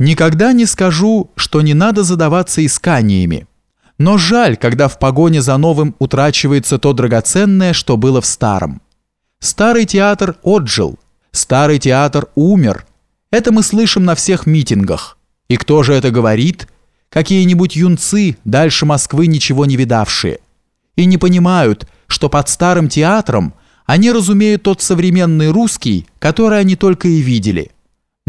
Никогда не скажу, что не надо задаваться исканиями. Но жаль, когда в погоне за новым утрачивается то драгоценное, что было в старом. Старый театр отжил, старый театр умер. Это мы слышим на всех митингах. И кто же это говорит? Какие-нибудь юнцы, дальше Москвы ничего не видавшие. И не понимают, что под старым театром они разумеют тот современный русский, который они только и видели –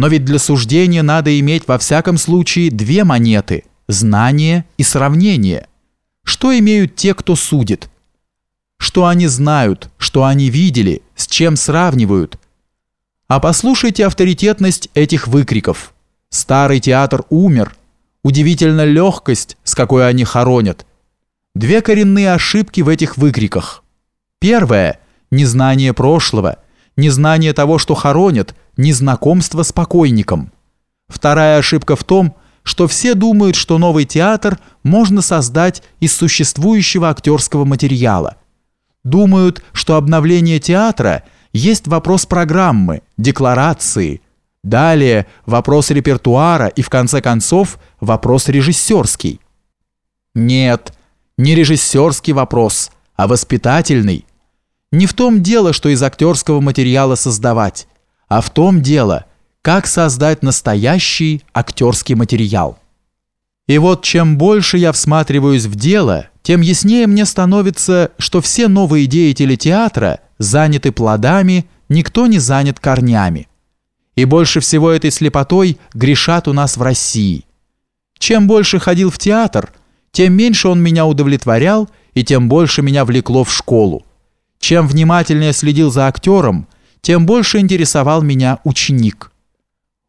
но ведь для суждения надо иметь во всяком случае две монеты – знание и сравнение. Что имеют те, кто судит? Что они знают, что они видели, с чем сравнивают? А послушайте авторитетность этих выкриков. Старый театр умер. Удивительна легкость, с какой они хоронят. Две коренные ошибки в этих выкриках. Первое – незнание прошлого – незнание того, что хоронят, незнакомство с покойником. Вторая ошибка в том, что все думают, что новый театр можно создать из существующего актерского материала. Думают, что обновление театра есть вопрос программы, декларации, далее вопрос репертуара и в конце концов вопрос режиссерский. Нет, не режиссерский вопрос, а воспитательный – не в том дело, что из актерского материала создавать, а в том дело, как создать настоящий актерский материал. И вот чем больше я всматриваюсь в дело, тем яснее мне становится, что все новые деятели театра заняты плодами, никто не занят корнями. И больше всего этой слепотой грешат у нас в России. Чем больше ходил в театр, тем меньше он меня удовлетворял и тем больше меня влекло в школу. Чем внимательнее следил за актером, тем больше интересовал меня ученик.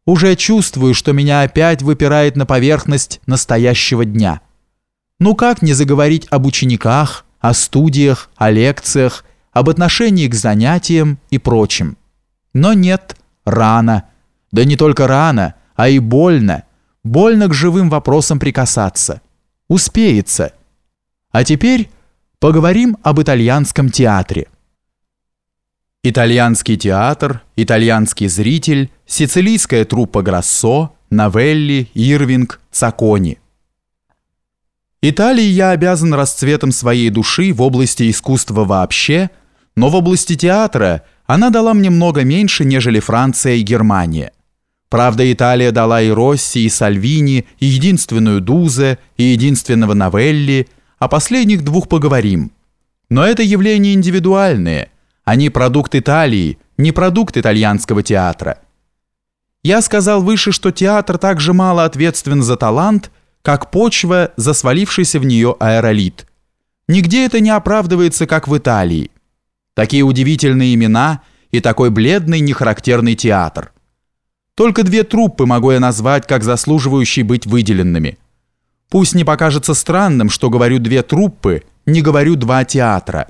Уже чувствую, что меня опять выпирает на поверхность настоящего дня. Ну как не заговорить об учениках, о студиях, о лекциях, об отношении к занятиям и прочем. Но нет, рано. Да не только рано, а и больно. Больно к живым вопросам прикасаться. Успеется. А теперь Поговорим об итальянском театре. Итальянский театр, итальянский зритель, сицилийская труппа Грассо, Новелли, Ирвинг, Цакони. Италии я обязан расцветом своей души в области искусства вообще, но в области театра она дала мне много меньше, нежели Франция и Германия. Правда, Италия дала и Росси, и Сальвини, и единственную Дузе, и единственного Новелли – о последних двух поговорим. Но это явления индивидуальные. Они продукт Италии, не продукт итальянского театра. Я сказал выше, что театр так же мало ответственен за талант, как почва за свалившийся в нее аэролит. Нигде это не оправдывается, как в Италии. Такие удивительные имена и такой бледный, нехарактерный театр. Только две труппы могу я назвать как заслуживающие быть выделенными – Пусть не покажется странным, что говорю две труппы, не говорю два театра.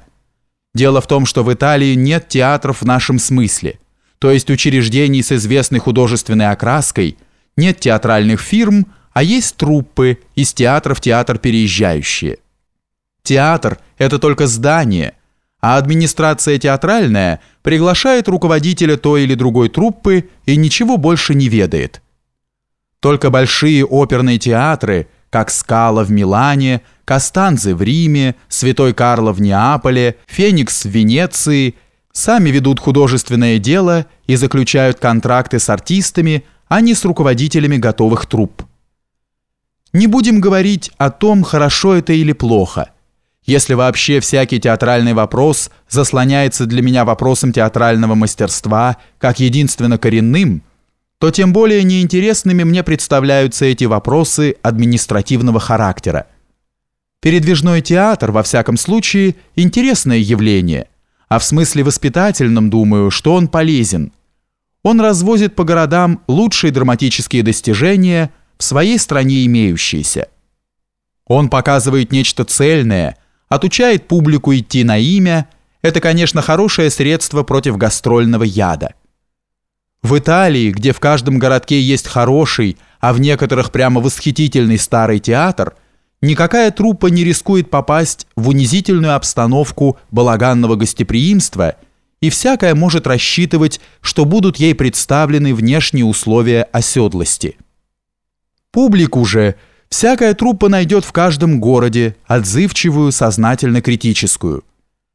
Дело в том, что в Италии нет театров в нашем смысле, то есть учреждений с известной художественной окраской, нет театральных фирм, а есть труппы, из театра в театр переезжающие. Театр – это только здание, а администрация театральная приглашает руководителя той или другой труппы и ничего больше не ведает. Только большие оперные театры – как Скала в Милане, Кастанзе в Риме, Святой Карло в Неаполе, Феникс в Венеции, сами ведут художественное дело и заключают контракты с артистами, а не с руководителями готовых труп. Не будем говорить о том, хорошо это или плохо. Если вообще всякий театральный вопрос заслоняется для меня вопросом театрального мастерства как единственно коренным – то тем более неинтересными мне представляются эти вопросы административного характера. Передвижной театр, во всяком случае, интересное явление, а в смысле воспитательном, думаю, что он полезен. Он развозит по городам лучшие драматические достижения в своей стране имеющиеся. Он показывает нечто цельное, отучает публику идти на имя, это, конечно, хорошее средство против гастрольного яда. В Италии, где в каждом городке есть хороший, а в некоторых прямо восхитительный старый театр, никакая труппа не рискует попасть в унизительную обстановку балаганного гостеприимства, и всякая может рассчитывать, что будут ей представлены внешние условия оседлости. Публику же всякая труппа найдет в каждом городе, отзывчивую, сознательно критическую –